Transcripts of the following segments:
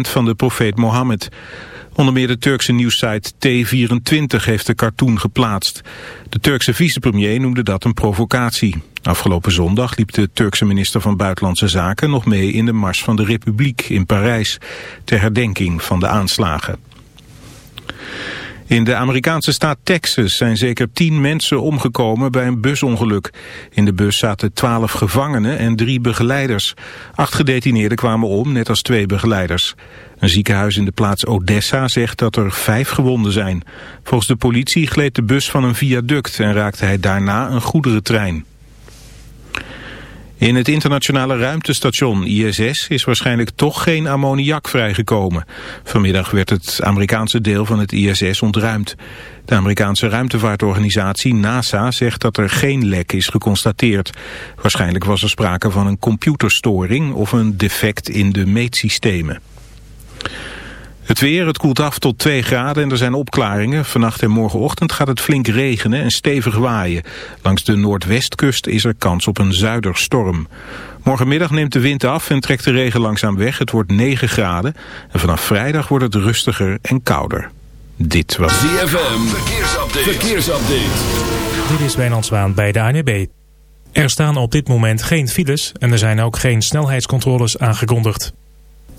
van de profeet Mohammed. Onder meer de Turkse nieuwssite T24 heeft de cartoon geplaatst. De Turkse vicepremier noemde dat een provocatie. Afgelopen zondag liep de Turkse minister van Buitenlandse Zaken nog mee in de Mars van de Republiek in Parijs... ter herdenking van de aanslagen. In de Amerikaanse staat Texas zijn zeker tien mensen omgekomen bij een busongeluk. In de bus zaten twaalf gevangenen en drie begeleiders. Acht gedetineerden kwamen om, net als twee begeleiders. Een ziekenhuis in de plaats Odessa zegt dat er vijf gewonden zijn. Volgens de politie gleed de bus van een viaduct en raakte hij daarna een goederentrein. In het internationale ruimtestation ISS is waarschijnlijk toch geen ammoniak vrijgekomen. Vanmiddag werd het Amerikaanse deel van het ISS ontruimd. De Amerikaanse ruimtevaartorganisatie NASA zegt dat er geen lek is geconstateerd. Waarschijnlijk was er sprake van een computerstoring of een defect in de meetsystemen. Het weer, het koelt af tot 2 graden en er zijn opklaringen. Vannacht en morgenochtend gaat het flink regenen en stevig waaien. Langs de noordwestkust is er kans op een zuiderstorm. Morgenmiddag neemt de wind af en trekt de regen langzaam weg. Het wordt 9 graden en vanaf vrijdag wordt het rustiger en kouder. Dit was ZFM, verkeersupdate. verkeersupdate. Dit is Wijnand Zwaan bij de ANB. Er staan op dit moment geen files en er zijn ook geen snelheidscontroles aangekondigd.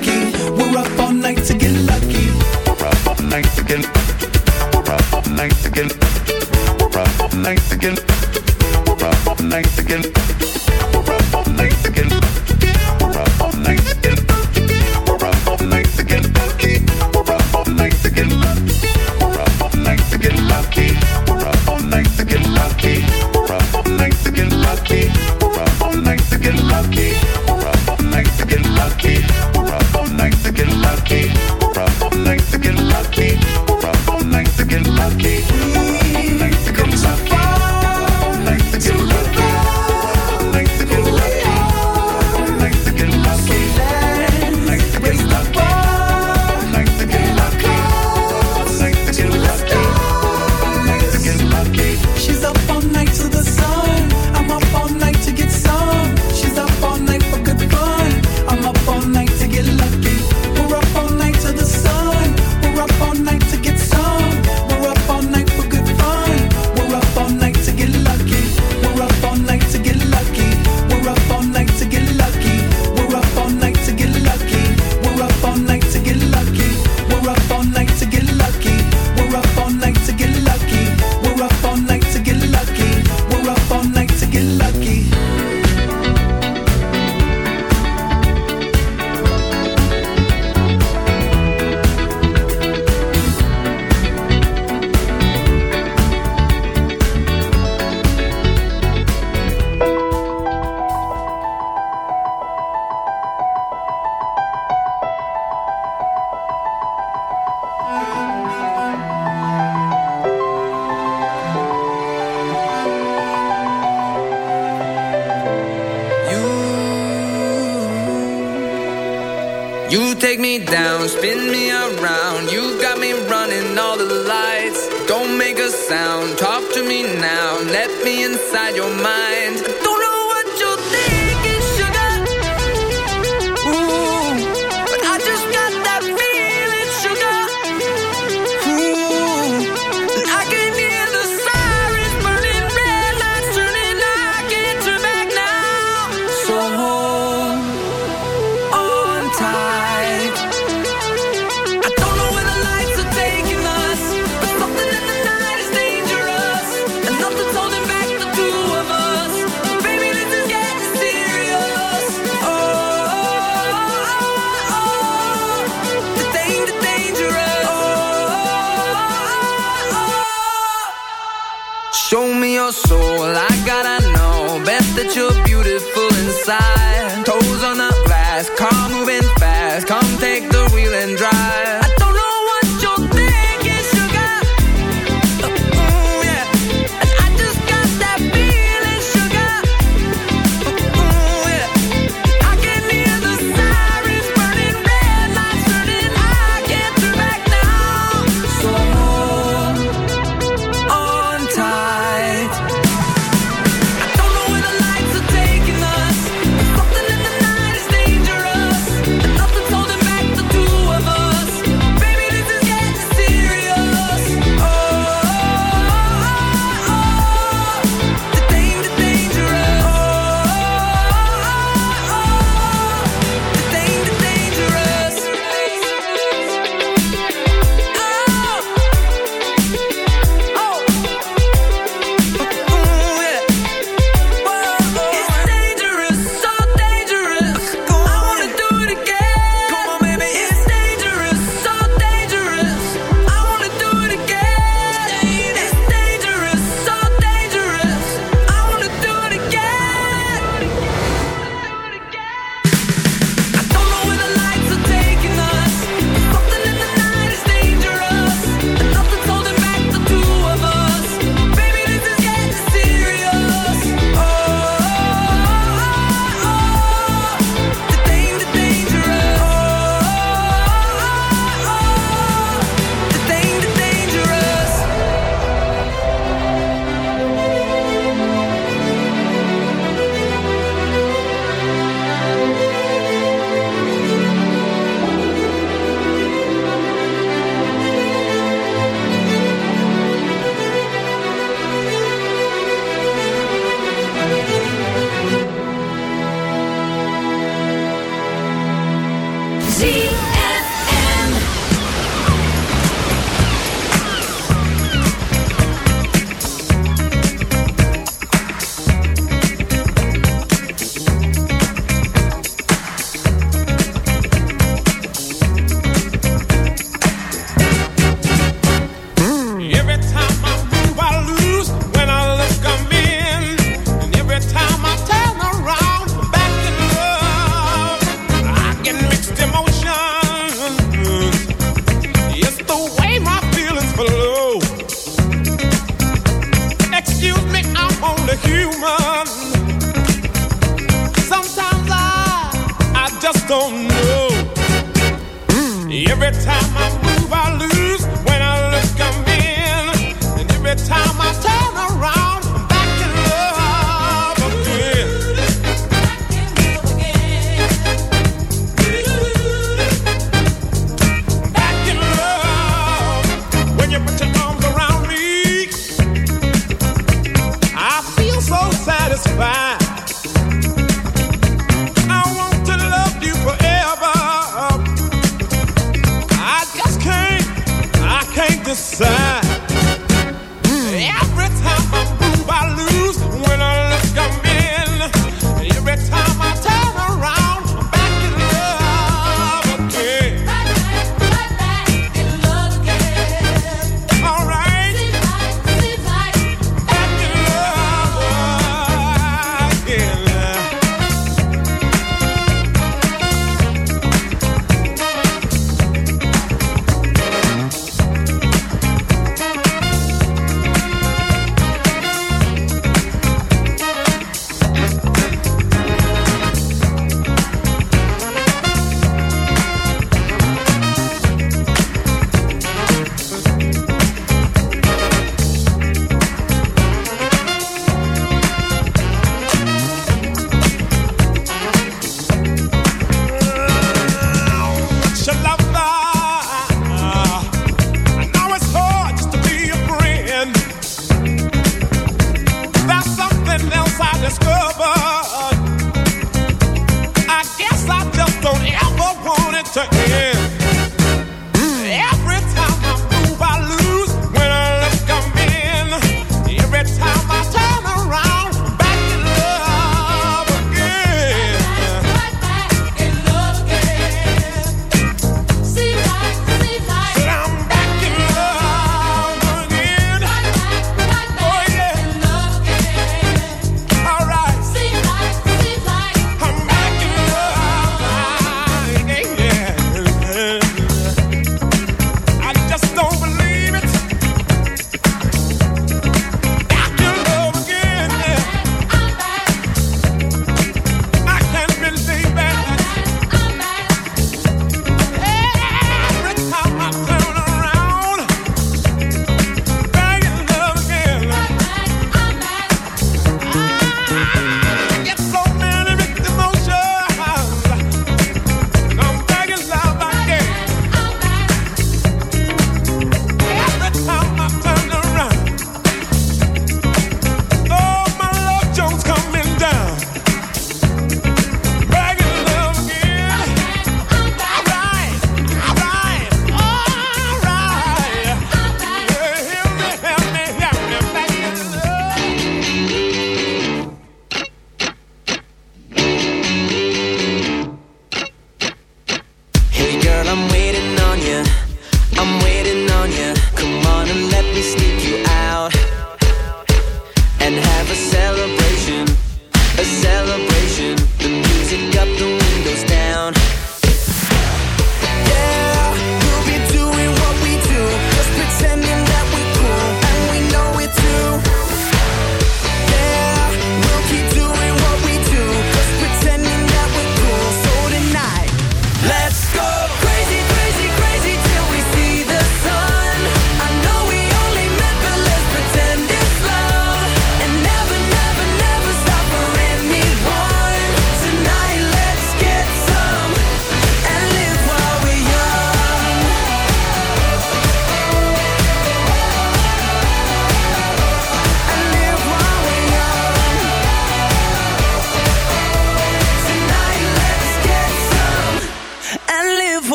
lucky. We're up all night to get lucky. All night to get. All night to get. All night to get. Spin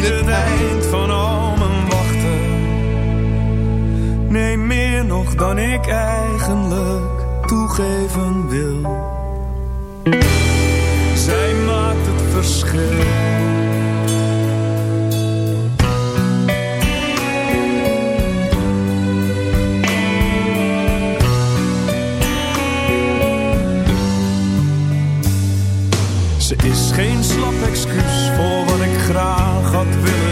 niet het eind van al mijn wachten. Nee, meer nog dan ik eigenlijk toegeven wil. Zij maakt het verschil.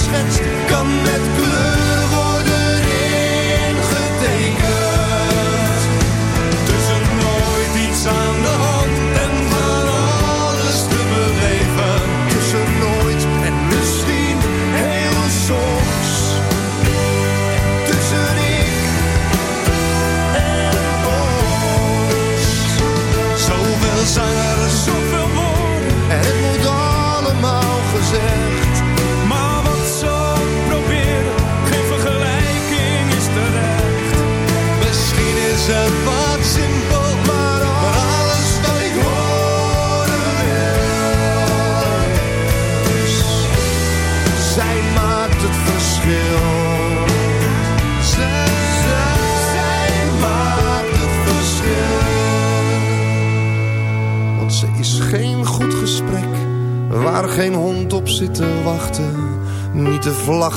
Staat geschetst, kan met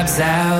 vibes out.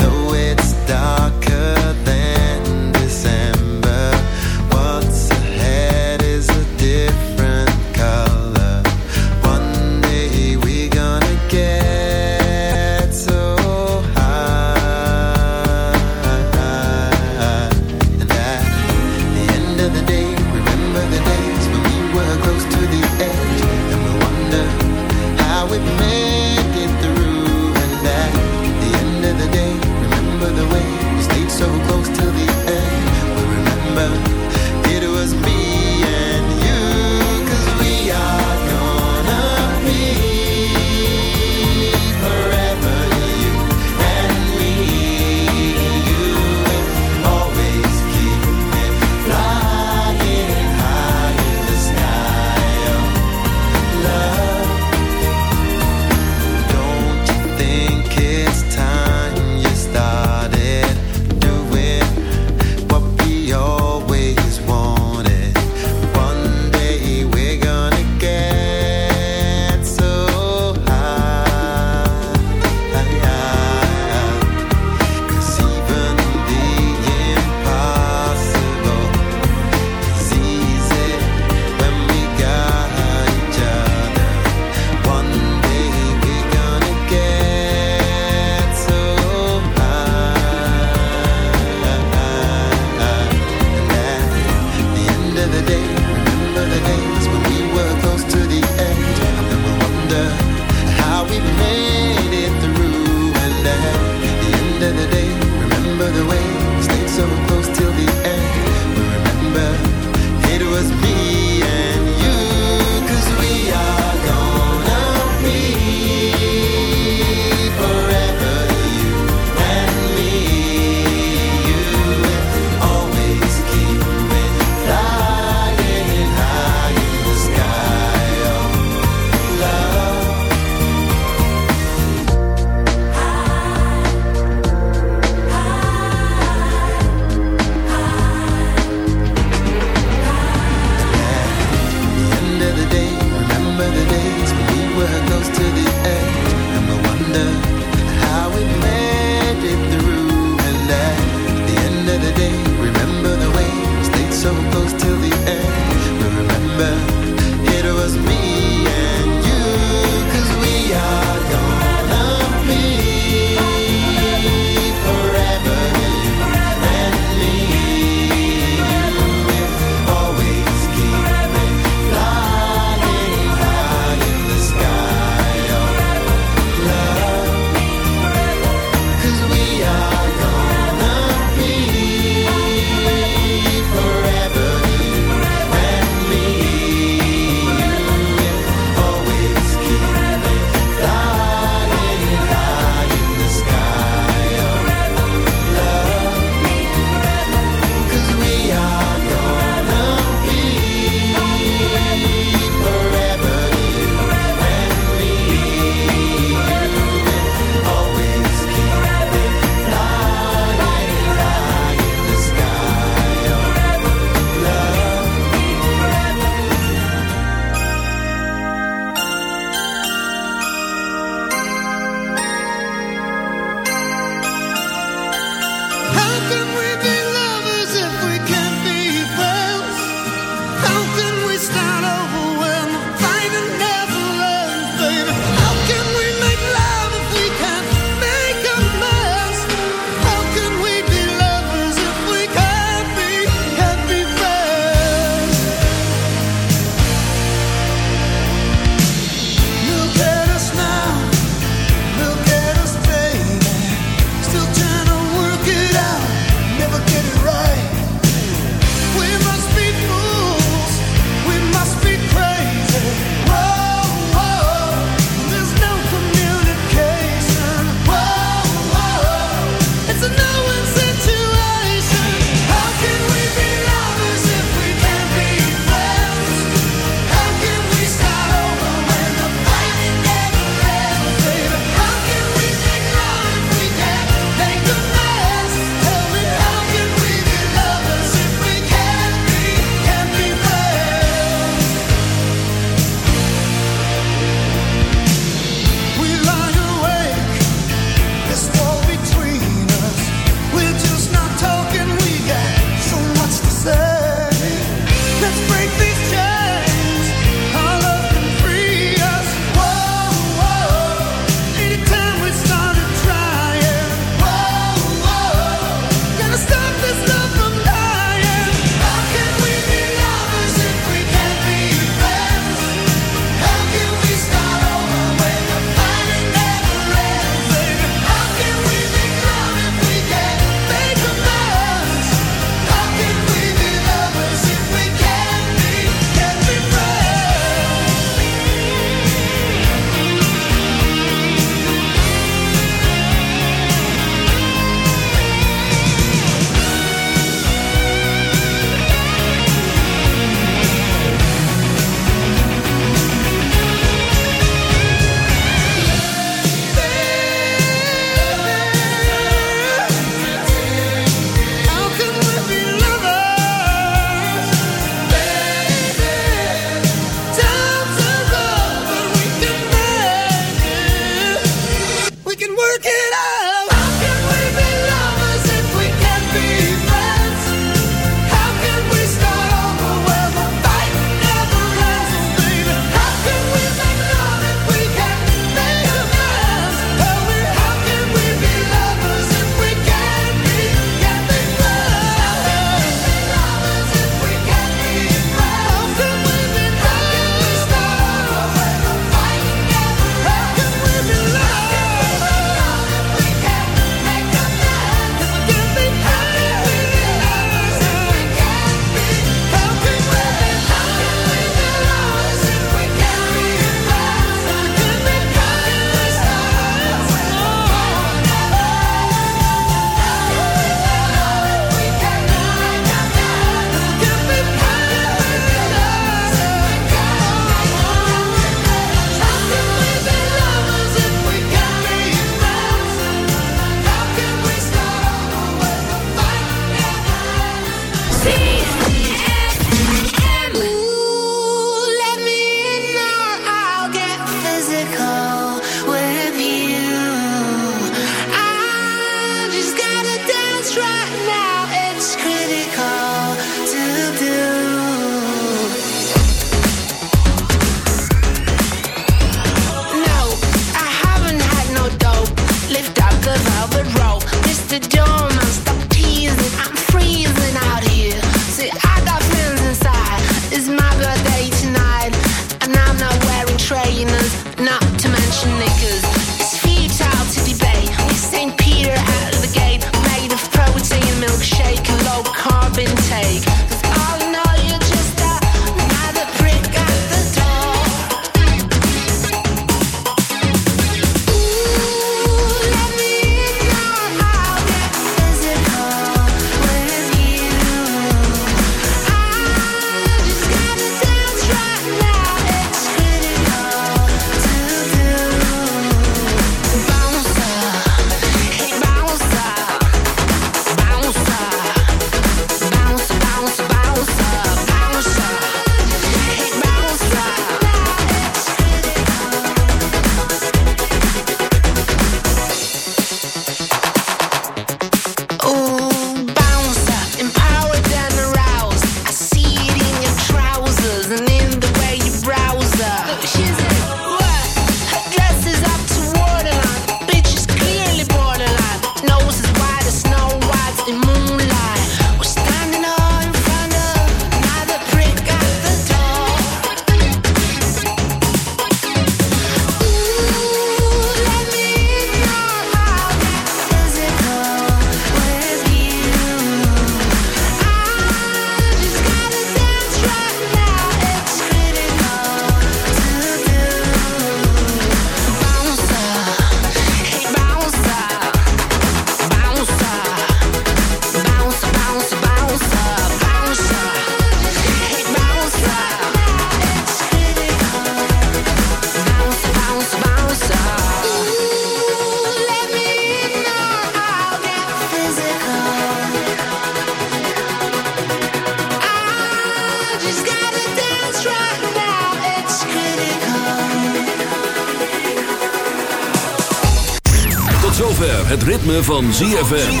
Van ZFM.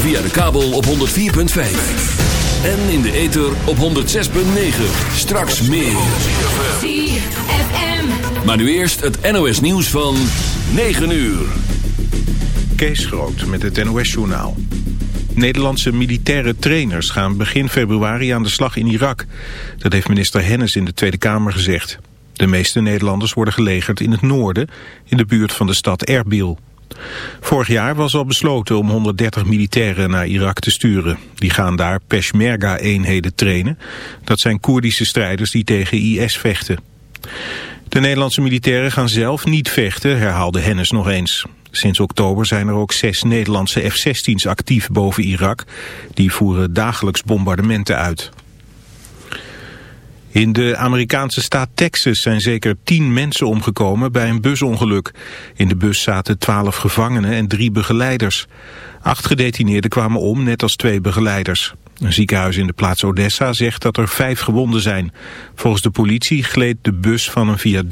Via de kabel op 104.5. En in de ether op 106.9. Straks meer. ZFM. Maar nu eerst het NOS nieuws van 9 uur. Kees Groot met het NOS-journaal. Nederlandse militaire trainers gaan begin februari aan de slag in Irak. Dat heeft minister Hennis in de Tweede Kamer gezegd. De meeste Nederlanders worden gelegerd in het noorden, in de buurt van de stad Erbil. Vorig jaar was al besloten om 130 militairen naar Irak te sturen. Die gaan daar Peshmerga-eenheden trainen. Dat zijn Koerdische strijders die tegen IS vechten. De Nederlandse militairen gaan zelf niet vechten, herhaalde Hennis nog eens. Sinds oktober zijn er ook zes Nederlandse F-16's actief boven Irak. Die voeren dagelijks bombardementen uit. In de Amerikaanse staat Texas zijn zeker tien mensen omgekomen bij een busongeluk. In de bus zaten twaalf gevangenen en drie begeleiders. Acht gedetineerden kwamen om, net als twee begeleiders. Een ziekenhuis in de plaats Odessa zegt dat er vijf gewonden zijn. Volgens de politie gleed de bus van een viaduct.